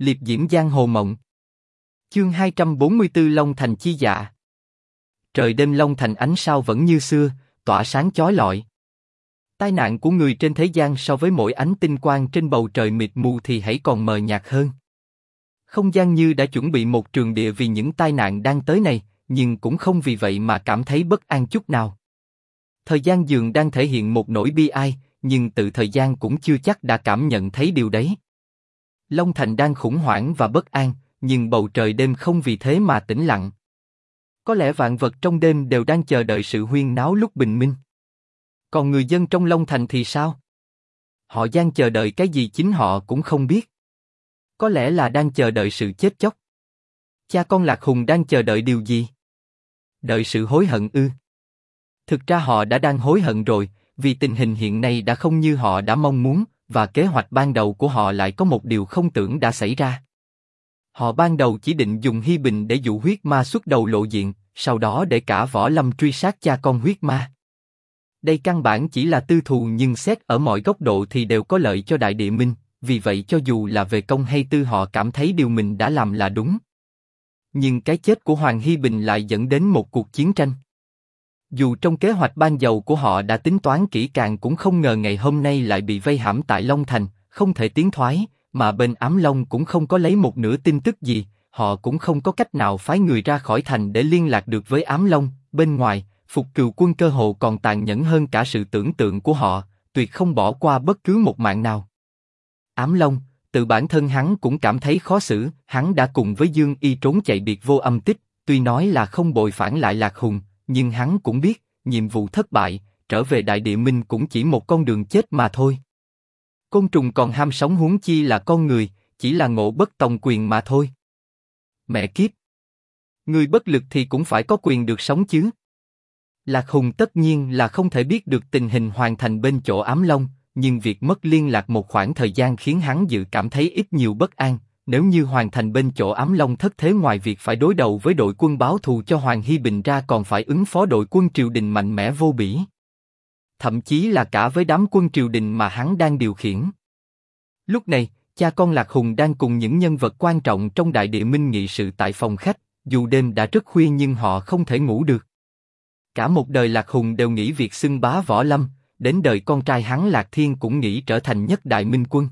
liệp diễm giang hồ mộng. Chương 244 Long Thành chi dạ. Trời đêm Long Thành ánh sao vẫn như xưa, tỏa sáng chói lọi. Tai nạn của người trên thế gian so với mỗi ánh tinh quang trên bầu trời mịt mù thì hãy còn mờ nhạt hơn. Không gian như đã chuẩn bị một trường địa vì những tai nạn đang tới này, nhưng cũng không vì vậy mà cảm thấy bất an chút nào. Thời gian dường đang thể hiện một nỗi bi ai, nhưng tự thời gian cũng chưa chắc đã cảm nhận thấy điều đấy. Long Thành đang khủng hoảng và bất an, nhưng bầu trời đêm không vì thế mà tĩnh lặng. Có lẽ vạn vật trong đêm đều đang chờ đợi sự huyên náo lúc bình minh. Còn người dân trong Long Thành thì sao? Họ đang chờ đợi cái gì chính họ cũng không biết. Có lẽ là đang chờ đợi sự chết chóc. Cha con Lạc Hùng đang chờ đợi điều gì? Đợi sự hối hận ư? Thực ra họ đã đang hối hận rồi, vì tình hình hiện nay đã không như họ đã mong muốn, và kế hoạch ban đầu của họ lại có một điều không tưởng đã xảy ra. Họ ban đầu chỉ định dùng Hi Bình để dụ huyết ma xuất đầu lộ diện, sau đó để cả võ lâm truy sát cha con huyết ma. Đây căn bản chỉ là tư thù nhưng xét ở mọi góc độ thì đều có lợi cho Đại Địa Minh, vì vậy cho dù là về công hay tư họ cảm thấy điều mình đã làm là đúng. Nhưng cái chết của Hoàng Hi Bình lại dẫn đến một cuộc chiến tranh. Dù trong kế hoạch ban đầu của họ đã tính toán kỹ càng cũng không ngờ ngày hôm nay lại bị vây hãm tại Long Thành, không thể tiến thoái, mà bên Ám Long cũng không có lấy một nửa tin tức gì, họ cũng không có cách nào phái người ra khỏi thành để liên lạc được với Ám Long. Bên ngoài, phục cừu quân cơ hồ còn tàn nhẫn hơn cả sự tưởng tượng của họ, tuyệt không bỏ qua bất cứ một mạng nào. Ám Long, tự bản thân hắn cũng cảm thấy khó xử, hắn đã cùng với Dương Y trốn chạy biệt vô âm tích, tuy nói là không bội phản lại Lạc Hùng, nhưng hắn cũng biết, nhiệm vụ thất bại, trở về Đại Địa Minh cũng chỉ một con đường chết mà thôi. Côn trùng còn ham sống huống chi là con người, chỉ là ngộ bất tòng quyền mà thôi. Mẹ kiếp! Người bất lực thì cũng phải có quyền được sống chứ. Lạc Hùng tất nhiên là không thể biết được tình hình hoàn thành bên chỗ ám long, nhưng việc mất liên lạc một khoảng thời gian khiến hắn dự cảm thấy ít nhiều bất an. Nếu như hoàn thành bên chỗ ám long thất thế ngoài việc phải đối đầu với đội quân báo thù cho Hoàng Hy Bình ra còn phải ứng phó đội quân triều đình mạnh mẽ vô bỉ. Thậm chí là cả với đám quân triều đình mà hắn đang điều khiển. Lúc này, cha con Lạc Hùng đang cùng những nhân vật quan trọng trong đại địa minh nghị sự tại phòng khách, dù đêm đã rất khuya nhưng họ không thể ngủ được. Cả một đời Lạc Hùng đều nghĩ việc xưng bá võ lâm, đến đời con trai hắn Lạc Thiên cũng nghĩ trở thành nhất đại minh quân.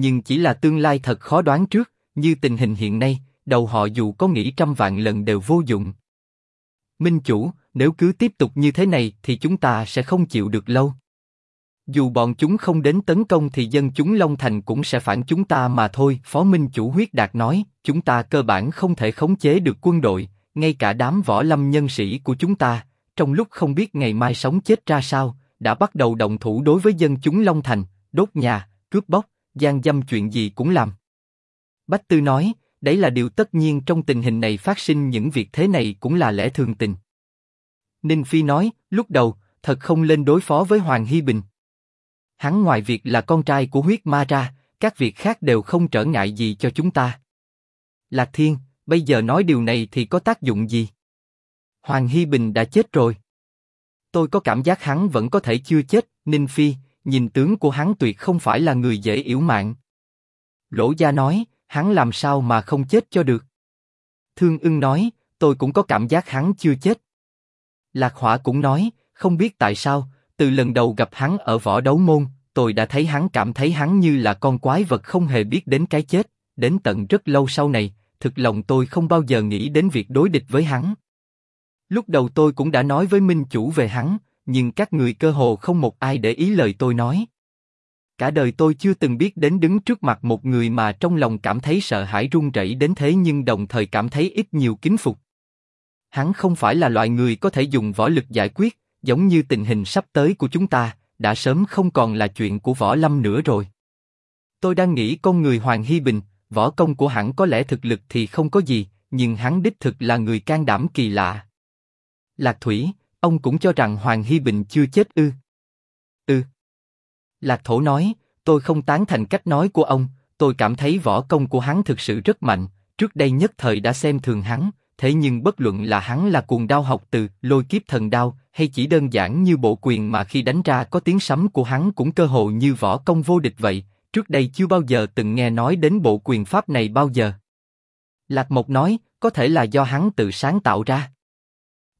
Nhưng chỉ là tương lai thật khó đoán trước, như tình hình hiện nay, đầu họ dù có nghĩ trăm vạn lần đều vô dụng. Minh chủ, nếu cứ tiếp tục như thế này thì chúng ta sẽ không chịu được lâu. Dù bọn chúng không đến tấn công thì dân chúng Long Thành cũng sẽ phản chúng ta mà thôi. Phó Minh chủ huyết đạt nói, chúng ta cơ bản không thể khống chế được quân đội, ngay cả đám võ lâm nhân sĩ của chúng ta, trong lúc không biết ngày mai sống chết ra sao, đã bắt đầu động thủ đối với dân chúng Long Thành, đốt nhà, cướp bóc, gian dâm chuyện gì cũng làm. Bách Tư nói, đấy là điều tất nhiên trong tình hình này phát sinh những việc thế này cũng là lẽ thường tình. Ninh Phi nói, lúc đầu, thật không lên đối phó với Hoàng Hy Bình. Hắn ngoài việc là con trai của huyết ma ra, các việc khác đều không trở ngại gì cho chúng ta. Lạc Thiên, bây giờ nói điều này thì có tác dụng gì? Hoàng Hy Bình đã chết rồi. Tôi có cảm giác hắn vẫn có thể chưa chết, Ninh Phi, nhìn tướng của hắn tuyệt không phải là người dễ yếu mạng. Lỗ Gia nói, hắn làm sao mà không chết cho được. Thương ưng nói, tôi cũng có cảm giác hắn chưa chết. Lạc Hỏa cũng nói, không biết tại sao, từ lần đầu gặp hắn ở võ đấu môn, tôi đã thấy hắn cảm thấy hắn như là con quái vật không hề biết đến cái chết, đến tận rất lâu sau này, thực lòng tôi không bao giờ nghĩ đến việc đối địch với hắn. Lúc đầu tôi cũng đã nói với Minh Chủ về hắn, nhưng các người cơ hồ không một ai để ý lời tôi nói. Cả đời tôi chưa từng biết đến đứng trước mặt một người mà trong lòng cảm thấy sợ hãi run rẩy đến thế nhưng đồng thời cảm thấy ít nhiều kính phục. Hắn không phải là loại người có thể dùng võ lực giải quyết, giống như tình hình sắp tới của chúng ta, đã sớm không còn là chuyện của võ lâm nữa rồi. Tôi đang nghĩ con người Hoàng Hy Bình, võ công của hắn có lẽ thực lực thì không có gì, nhưng hắn đích thực là người can đảm kỳ lạ. Lạc Thủy, ông cũng cho rằng Hoàng Hy Bình chưa chết ư? Ư? Lạc Thổ nói, tôi không tán thành cách nói của ông, tôi cảm thấy võ công của hắn thực sự rất mạnh, trước đây nhất thời đã xem thường hắn, thế nhưng bất luận là hắn là cuồng đao học từ lôi kiếp thần đao, hay chỉ đơn giản như bộ quyền mà khi đánh ra có tiếng sấm của hắn cũng cơ hồ như võ công vô địch vậy, trước đây chưa bao giờ từng nghe nói đến bộ quyền pháp này bao giờ. Lạc Mộc nói, có thể là do hắn tự sáng tạo ra.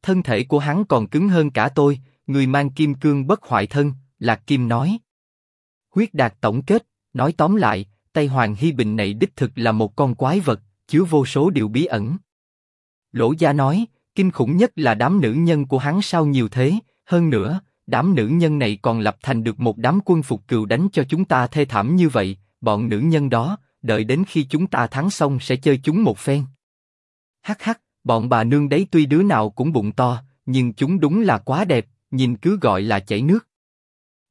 Thân thể của hắn còn cứng hơn cả tôi, người mang kim cương bất hoại thân, Lạc Kim nói. Huyết Đạt tổng kết, nói tóm lại, Tây Hoàng Hy Bình này đích thực là một con quái vật, chứa vô số điều bí ẩn. Lỗ Gia nói, kinh khủng nhất là đám nữ nhân của hắn sao nhiều thế, hơn nữa, đám nữ nhân này còn lập thành được một đám quân phục cừu đánh cho chúng ta thê thảm như vậy, bọn nữ nhân đó, đợi đến khi chúng ta thắng xong sẽ chơi chúng một phen. Hắc hắc, bọn bà nương đấy tuy đứa nào cũng bụng to, nhưng chúng đúng là quá đẹp, nhìn cứ gọi là chảy nước.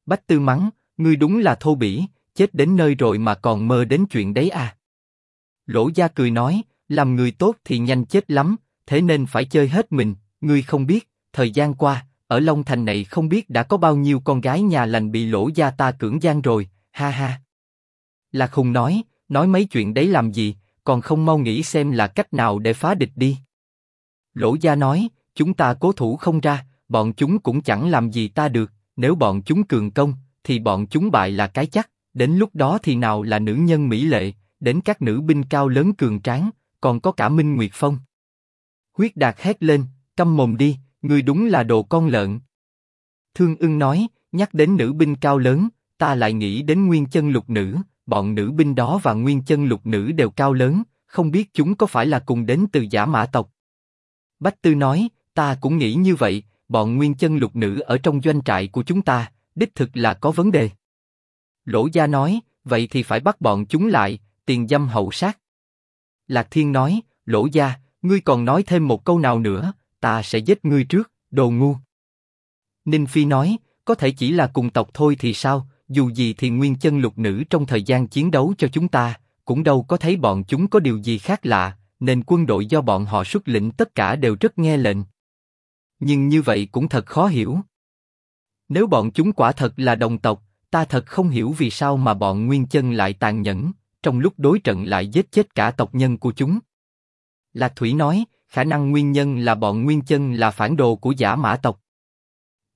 Bách Tư mắng, ngươi đúng là thô bỉ, chết đến nơi rồi mà còn mơ đến chuyện đấy à. Lỗ Gia cười nói, làm người tốt thì nhanh chết lắm, thế nên phải chơi hết mình. Ngươi không biết, thời gian qua, ở Long Thành này không biết đã có bao nhiêu con gái nhà lành bị Lỗ Gia ta cưỡng gian rồi, ha ha. là khùng nói, nói mấy chuyện đấy làm gì, còn không mau nghĩ xem là cách nào để phá địch đi. Lỗ Gia nói, chúng ta cố thủ không ra, bọn chúng cũng chẳng làm gì ta được, nếu bọn chúng cường công, thì bọn chúng bại là cái chắc, đến lúc đó thì nào là nữ nhân mỹ lệ, đến các nữ binh cao lớn cường tráng, còn có cả Minh Nguyệt Phong. Huyết Đạt hét lên, câm mồm đi, ngươi đúng là đồ con lợn. Thương ưng nói, nhắc đến nữ binh cao lớn, ta lại nghĩ đến nguyên chân lục nữ, bọn nữ binh đó và nguyên chân lục nữ đều cao lớn, không biết chúng có phải là cùng đến từ giả mã tộc. Bách Tư nói, ta cũng nghĩ như vậy, bọn nguyên chân lục nữ ở trong doanh trại của chúng ta, đích thực là có vấn đề. Lỗ Gia nói, vậy thì phải bắt bọn chúng lại, tiền dâm hậu sát. Lạc Thiên nói, Lỗ Gia, ngươi còn nói thêm một câu nào nữa, ta sẽ giết ngươi trước, đồ ngu. Ninh Phi nói, có thể chỉ là cùng tộc thôi thì sao, dù gì thì nguyên chân lục nữ trong thời gian chiến đấu cho chúng ta, cũng đâu có thấy bọn chúng có điều gì khác lạ, nên quân đội do bọn họ xuất lĩnh tất cả đều rất nghe lệnh. Nhưng như vậy cũng thật khó hiểu. Nếu bọn chúng quả thật là đồng tộc, ta thật không hiểu vì sao mà bọn Nguyên Chân lại tàn nhẫn, trong lúc đối trận lại giết chết cả tộc nhân của chúng. Lạc Thủy nói, khả năng nguyên nhân là bọn Nguyên Chân là phản đồ của giả mã tộc.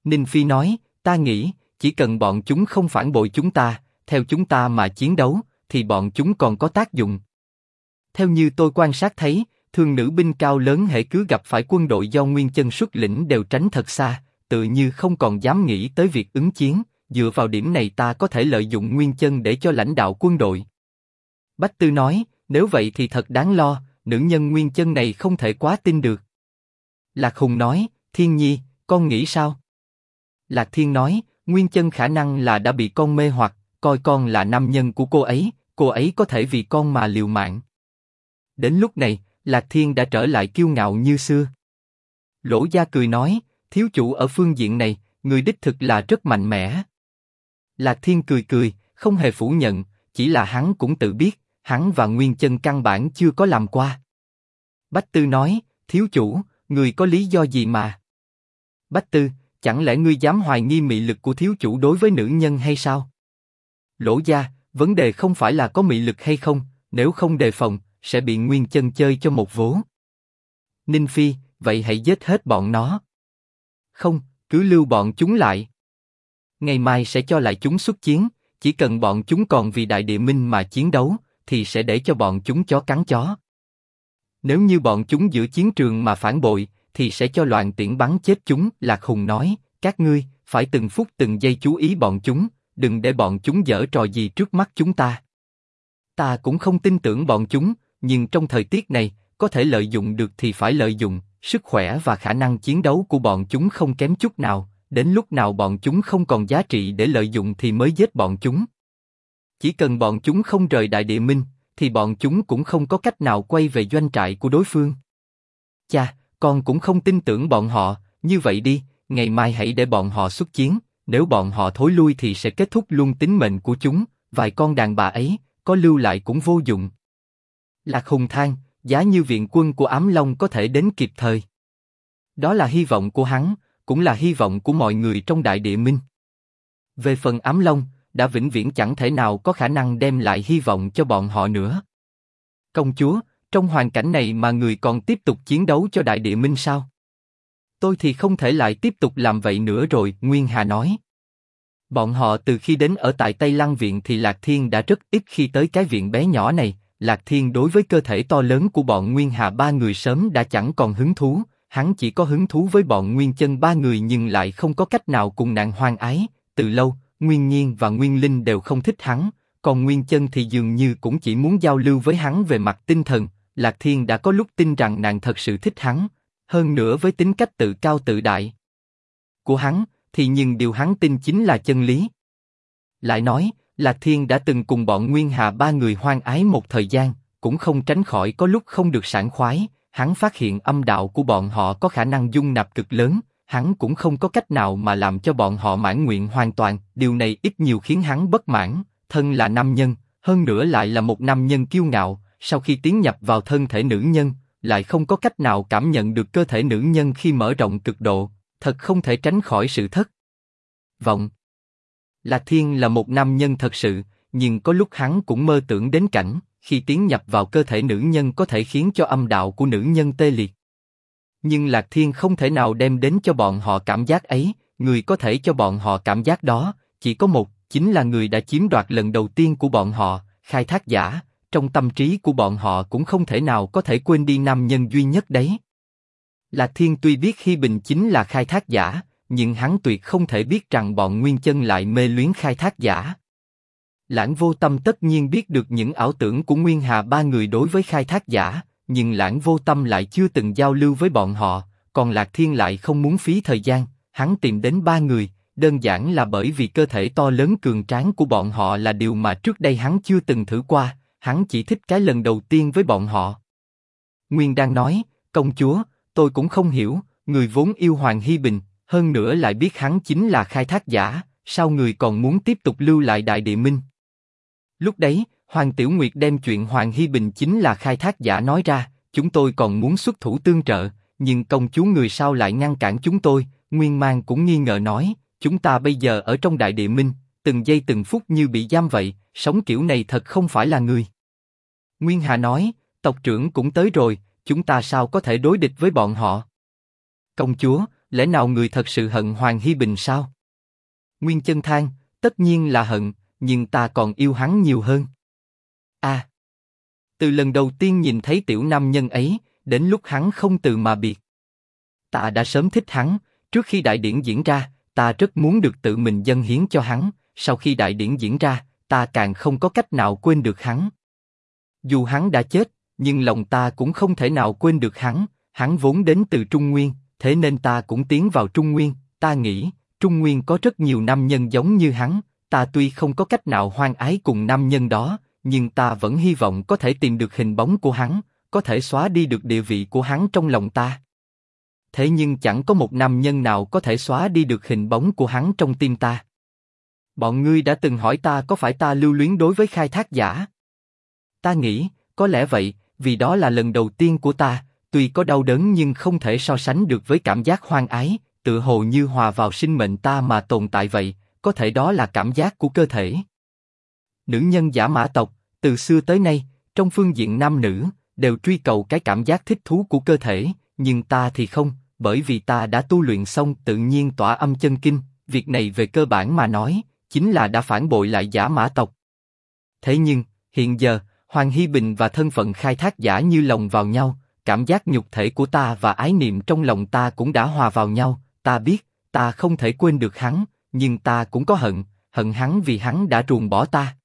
Ninh Phi nói, ta nghĩ, chỉ cần bọn chúng không phản bội chúng ta, theo chúng ta mà chiến đấu, thì bọn chúng còn có tác dụng. Theo như tôi quan sát thấy, thường nữ binh cao lớn hệ cứ gặp phải quân đội do Nguyên Chân xuất lĩnh đều tránh thật xa, tự như không còn dám nghĩ tới việc ứng chiến. Dựa vào điểm này ta có thể lợi dụng Nguyên Chân để cho lãnh đạo quân đội. Bách Tư nói, nếu vậy thì thật đáng lo, nữ nhân Nguyên Chân này không thể quá tin được. Lạc Hùng nói, Thiên Nhi, con nghĩ sao? Lạc Thiên nói, Nguyên Chân khả năng là đã bị con mê hoặc, coi con là nam nhân của cô ấy, cô ấy có thể vì con mà liều mạng. Đến lúc này, Lạc Thiên đã trở lại kiêu ngạo như xưa. Lỗ Gia cười nói, thiếu chủ ở phương diện này, người đích thực là rất mạnh mẽ. Lạc Thiên cười cười, không hề phủ nhận, chỉ là hắn cũng tự biết, hắn và Nguyên Chân căn bản chưa có làm qua. Bách Tư nói, thiếu chủ, người có lý do gì mà? Bách Tư, chẳng lẽ ngươi dám hoài nghi mị lực của thiếu chủ đối với nữ nhân hay sao? Lỗ gia, vấn đề không phải là có mị lực hay không, nếu không đề phòng, sẽ bị Nguyên Chân chơi cho một vố. Ninh Phi, vậy hãy giết hết bọn nó. Không, cứ lưu bọn chúng lại. Ngày mai sẽ cho lại chúng xuất chiến, chỉ cần bọn chúng còn vì đại địa minh mà chiến đấu, thì sẽ để cho bọn chúng chó cắn chó. Nếu như bọn chúng giữa chiến trường mà phản bội, thì sẽ cho loạn tiễn bắn chết chúng. Lạc Hùng nói, các ngươi phải từng phút từng giây chú ý bọn chúng, đừng để bọn chúng dở trò gì trước mắt chúng ta. Ta cũng không tin tưởng bọn chúng, nhưng trong thời tiết này, có thể lợi dụng được thì phải lợi dụng. Sức khỏe và khả năng chiến đấu của bọn chúng không kém chút nào. Đến lúc nào bọn chúng không còn giá trị để lợi dụng thì mới giết bọn chúng. Chỉ cần bọn chúng không rời đại địa minh, thì bọn chúng cũng không có cách nào quay về doanh trại của đối phương. Cha, con cũng không tin tưởng bọn họ, như vậy đi, ngày mai hãy để bọn họ xuất chiến, nếu bọn họ thối lui thì sẽ kết thúc luôn tính mệnh của chúng, vài con đàn bà ấy, có lưu lại cũng vô dụng. Lạc Hùng than, giá như viện quân của Ám Long có thể đến kịp thời. Đó là hy vọng của hắn, cũng là hy vọng của mọi người trong đại địa minh. Về phần ám long, đã vĩnh viễn chẳng thể nào có khả năng đem lại hy vọng cho bọn họ nữa. Công chúa, trong hoàn cảnh này mà người còn tiếp tục chiến đấu cho đại địa minh sao? Tôi thì không thể lại tiếp tục làm vậy nữa rồi, Nguyên Hà nói. Bọn họ từ khi đến ở tại Tây Lăng Viện thì Lạc Thiên đã rất ít khi tới cái viện bé nhỏ này, Lạc Thiên đối với cơ thể to lớn của bọn Nguyên Hà ba người sớm đã chẳng còn hứng thú, hắn chỉ có hứng thú với bọn Nguyên Chân ba người nhưng lại không có cách nào cùng nàng hoang ái, từ lâu, Nguyên Nhiên và Nguyên Linh đều không thích hắn, còn Nguyên Chân thì dường như cũng chỉ muốn giao lưu với hắn về mặt tinh thần, Lạc Thiên đã có lúc tin rằng nàng thật sự thích hắn, hơn nữa với tính cách tự cao tự đại của hắn, thì nhưng điều hắn tin chính là chân lý. Lại nói, Lạc Thiên đã từng cùng bọn Nguyên Hà ba người hoang ái một thời gian, cũng không tránh khỏi có lúc không được sảng khoái, hắn phát hiện âm đạo của bọn họ có khả năng dung nạp cực lớn, hắn cũng không có cách nào mà làm cho bọn họ mãn nguyện hoàn toàn, điều này ít nhiều khiến hắn bất mãn, thân là nam nhân, hơn nữa lại là một nam nhân kiêu ngạo, sau khi tiến nhập vào thân thể nữ nhân, lại không có cách nào cảm nhận được cơ thể nữ nhân khi mở rộng cực độ, thật không thể tránh khỏi sự thất vọng là Thiên là một nam nhân thật sự, nhưng có lúc hắn cũng mơ tưởng đến cảnh khi tiến nhập vào cơ thể nữ nhân có thể khiến cho âm đạo của nữ nhân tê liệt. Nhưng Lạc Thiên không thể nào đem đến cho bọn họ cảm giác ấy, người có thể cho bọn họ cảm giác đó, chỉ có một, chính là người đã chiếm đoạt lần đầu tiên của bọn họ, khai thác giả, trong tâm trí của bọn họ cũng không thể nào có thể quên đi nam nhân duy nhất đấy. Lạc Thiên tuy biết Hi Bình chính là khai thác giả, nhưng hắn tuyệt không thể biết rằng bọn Nguyên Chân lại mê luyến khai thác giả. Lãng Vô Tâm tất nhiên biết được những ảo tưởng của Nguyên Hà ba người đối với khai thác giả, nhưng Lãng Vô Tâm lại chưa từng giao lưu với bọn họ, còn Lạc Thiên lại không muốn phí thời gian, hắn tìm đến ba người, đơn giản là bởi vì cơ thể to lớn cường tráng của bọn họ là điều mà trước đây hắn chưa từng thử qua, hắn chỉ thích cái lần đầu tiên với bọn họ. Nguyên đang nói, công chúa, tôi cũng không hiểu, người vốn yêu Hoàng Hy Bình, hơn nữa lại biết hắn chính là khai thác giả, sao người còn muốn tiếp tục lưu lại Đại Địa Minh? Lúc đấy, Hoàng Tiểu Nguyệt đem chuyện Hoàng Hy Bình chính là khai thác giả nói ra, chúng tôi còn muốn xuất thủ tương trợ, nhưng công chúa người sao lại ngăn cản chúng tôi? Nguyên Mang cũng nghi ngờ nói, chúng ta bây giờ ở trong Đại Địa Minh, từng giây từng phút như bị giam vậy, sống kiểu này thật không phải là người. Nguyên Hà nói, tộc trưởng cũng tới rồi, chúng ta sao có thể đối địch với bọn họ? Công chúa, lẽ nào người thật sự hận Hoàng Hy Bình sao? Nguyên Chân than, tất nhiên là hận, nhưng ta còn yêu hắn nhiều hơn. A. À, từ lần đầu tiên nhìn thấy tiểu nam nhân ấy, đến lúc hắn không từ mà biệt. Ta đã sớm thích hắn, trước khi đại điển diễn ra, ta rất muốn được tự mình dâng hiến cho hắn, sau khi đại điển diễn ra, ta càng không có cách nào quên được hắn. Dù hắn đã chết, nhưng lòng ta cũng không thể nào quên được hắn, hắn vốn đến từ Trung Nguyên, thế nên ta cũng tiến vào Trung Nguyên, ta nghĩ, Trung Nguyên có rất nhiều nam nhân giống như hắn, ta tuy không có cách nào hoan ái cùng nam nhân đó, nhưng ta vẫn hy vọng có thể tìm được hình bóng của hắn, có thể xóa đi được địa vị của hắn trong lòng ta. Thế nhưng chẳng có một nam nhân nào có thể xóa đi được hình bóng của hắn trong tim ta. Bọn ngươi đã từng hỏi ta có phải ta lưu luyến đối với khai thác giả? Ta nghĩ, có lẽ vậy, vì đó là lần đầu tiên của ta, tuy có đau đớn nhưng không thể so sánh được với cảm giác hoang ái, tự hồ như hòa vào sinh mệnh ta mà tồn tại vậy, có thể đó là cảm giác của cơ thể. Nữ nhân giả mã tộc, từ xưa tới nay, trong phương diện nam nữ, đều truy cầu cái cảm giác thích thú của cơ thể, nhưng ta thì không, bởi vì ta đã tu luyện xong tự nhiên tỏa âm chân kinh, việc này về cơ bản mà nói, chính là đã phản bội lại giả mã tộc. Thế nhưng, hiện giờ, Hoàng Hy Bình và thân phận khai thác giả như lòng vào nhau, cảm giác nhục thể của ta và ái niệm trong lòng ta cũng đã hòa vào nhau, ta biết, ta không thể quên được hắn, nhưng ta cũng có hận, hận hắn vì hắn đã ruồng bỏ ta.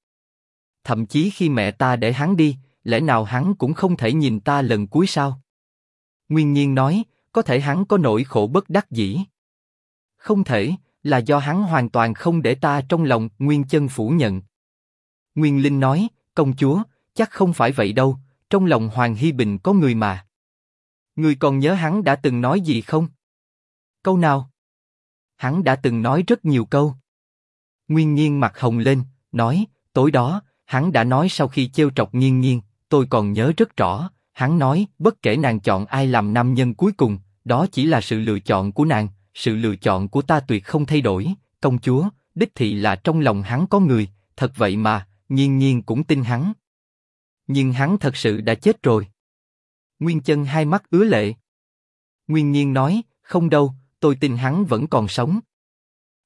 Thậm chí khi mẹ ta để hắn đi, lẽ nào hắn cũng không thể nhìn ta lần cuối sao? Nguyên Nhiên nói, có thể hắn có nỗi khổ bất đắc dĩ. Không thể, là do hắn hoàn toàn không để ta trong lòng. Nguyên Chân phủ nhận. Nguyên Linh nói, công chúa, chắc không phải vậy đâu. Trong lòng Hoàng Hy Bình có người mà. Ngươi còn nhớ hắn đã từng nói gì không? Câu nào? Hắn đã từng nói rất nhiều câu. Nguyên Nhiên mặt hồng lên, nói, tối đó, hắn đã nói sau khi trêu trọc Nhiên Nhiên, tôi còn nhớ rất rõ. Hắn nói, bất kể nàng chọn ai làm nam nhân cuối cùng, đó chỉ là sự lựa chọn của nàng, sự lựa chọn của ta tuyệt không thay đổi. Công chúa, đích thị là trong lòng hắn có người, thật vậy mà, Nhiên Nhiên cũng tin hắn. Nhưng hắn thật sự đã chết rồi. Nguyên chân hai mắt ứa lệ. Nguyên Nhiên nói, không đâu, tôi tin hắn vẫn còn sống.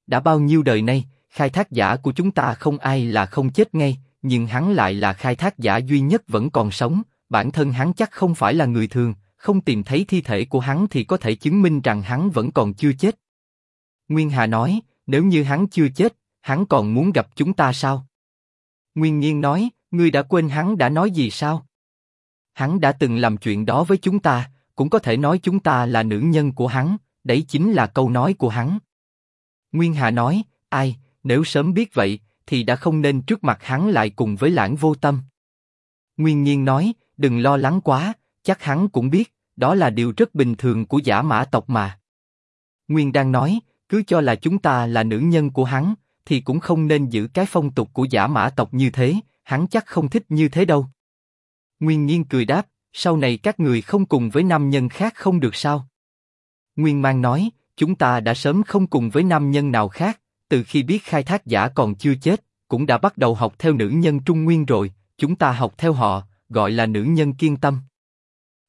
Đã bao nhiêu đời nay, khai thác giả của chúng ta không ai là không chết ngay, nhưng hắn lại là khai thác giả duy nhất vẫn còn sống, bản thân hắn chắc không phải là người thường, không tìm thấy thi thể của hắn thì có thể chứng minh rằng hắn vẫn còn chưa chết. Nguyên Hà nói, nếu như hắn chưa chết, hắn còn muốn gặp chúng ta sao? Nguyên Nhiên nói, ngươi đã quên hắn đã nói gì sao? Hắn đã từng làm chuyện đó với chúng ta, cũng có thể nói chúng ta là nữ nhân của hắn, đấy chính là câu nói của hắn. Nguyên Hà nói, ai, nếu sớm biết vậy, thì đã không nên trước mặt hắn lại cùng với lãng vô tâm. Nguyên Nhiên nói, đừng lo lắng quá, chắc hắn cũng biết, đó là điều rất bình thường của giả mã tộc mà. Nguyên đang nói, cứ cho là chúng ta là nữ nhân của hắn, thì cũng không nên giữ cái phong tục của giả mã tộc như thế, hắn chắc không thích như thế đâu. Nguyên Nhiên cười đáp, sau này các người không cùng với nam nhân khác không được sao? Nguyên Mang nói, chúng ta đã sớm không cùng với nam nhân nào khác, từ khi biết khai thác giả còn chưa chết, cũng đã bắt đầu học theo nữ nhân Trung Nguyên rồi, chúng ta học theo họ, gọi là nữ nhân kiên tâm.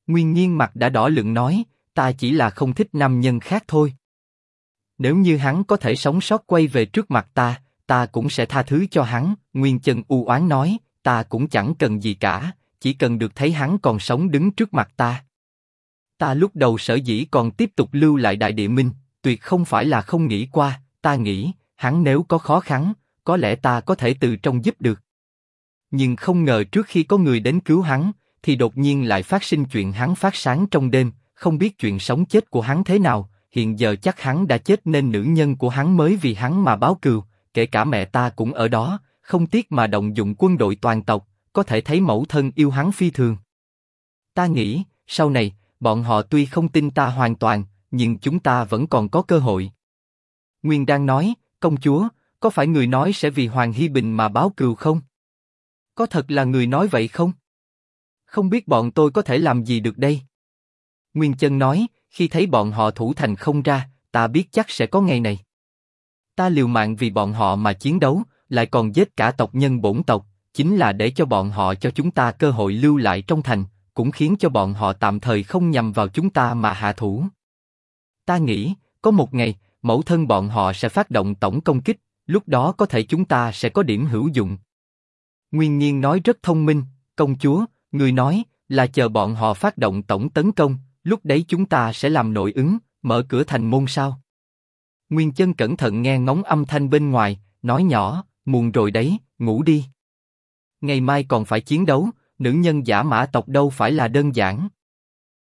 Nguyên Nhiên mặt đã đỏ lượng nói, ta chỉ là không thích nam nhân khác thôi. Nếu như hắn có thể sống sót quay về trước mặt ta, ta cũng sẽ tha thứ cho hắn. Nguyên Chân u oán nói, ta cũng chẳng cần gì cả, chỉ cần được thấy hắn còn sống đứng trước mặt ta. Ta lúc đầu sở dĩ còn tiếp tục lưu lại Đại Địa Minh, tuyệt không phải là không nghĩ qua, ta nghĩ, hắn nếu có khó khăn, có lẽ ta có thể từ trong giúp được. Nhưng không ngờ trước khi có người đến cứu hắn, thì đột nhiên lại phát sinh chuyện hắn phát sáng trong đêm, không biết chuyện sống chết của hắn thế nào, hiện giờ chắc hắn đã chết nên nữ nhân của hắn mới vì hắn mà báo cừu, kể cả mẹ ta cũng ở đó, không tiếc mà động dụng quân đội toàn tộc, có thể thấy mẫu thân yêu hắn phi thường. Ta nghĩ, sau này, bọn họ tuy không tin ta hoàn toàn, nhưng chúng ta vẫn còn có cơ hội. Nguyên đang nói, công chúa, có phải người nói sẽ vì Hoàng Hy Bình mà báo cừu không? Có thật là người nói vậy không? Không biết bọn tôi có thể làm gì được đây? Nguyên Chân nói, khi thấy bọn họ thủ thành không ra, ta biết chắc sẽ có ngày này. Ta liều mạng vì bọn họ mà chiến đấu, lại còn giết cả tộc nhân bổn tộc, chính là để cho bọn họ cho chúng ta cơ hội lưu lại trong thành, cũng khiến cho bọn họ tạm thời không nhằm vào chúng ta mà hạ thủ. Ta nghĩ, có một ngày, mẫu thân bọn họ sẽ phát động tổng công kích, lúc đó có thể chúng ta sẽ có điểm hữu dụng. Nguyên Nhiên nói rất thông minh, công chúa, người nói là chờ bọn họ phát động tổng tấn công, lúc đấy chúng ta sẽ làm nội ứng, mở cửa thành môn sao? Nguyên Chân cẩn thận nghe ngóng âm thanh bên ngoài, nói nhỏ, muộn rồi đấy, ngủ đi. Ngày mai còn phải chiến đấu, nữ nhân giả mã tộc đâu phải là đơn giản.